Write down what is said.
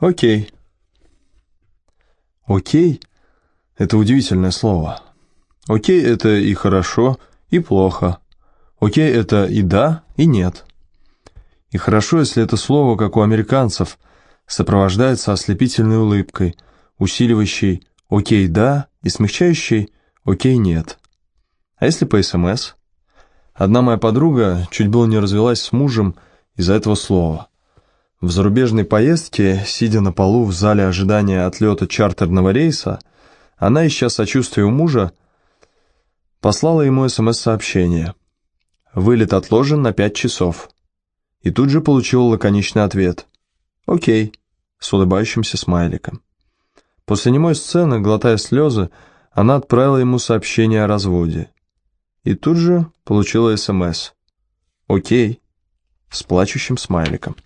Окей. Окей – это удивительное слово. Окей – это и хорошо, и плохо. Окей – это и да, и нет. И хорошо, если это слово, как у американцев, сопровождается ослепительной улыбкой, усиливающей «окей, да» и смягчающей «окей, нет». А если по СМС? Одна моя подруга чуть было не развелась с мужем из-за этого слова. В зарубежной поездке, сидя на полу в зале ожидания отлета чартерного рейса, она, ища сочувствия у мужа, послала ему СМС-сообщение. «Вылет отложен на пять часов». И тут же получила лаконичный ответ. «Окей», с улыбающимся смайликом. После немой сцены, глотая слезы, она отправила ему сообщение о разводе. И тут же получила СМС. «Окей», с плачущим смайликом.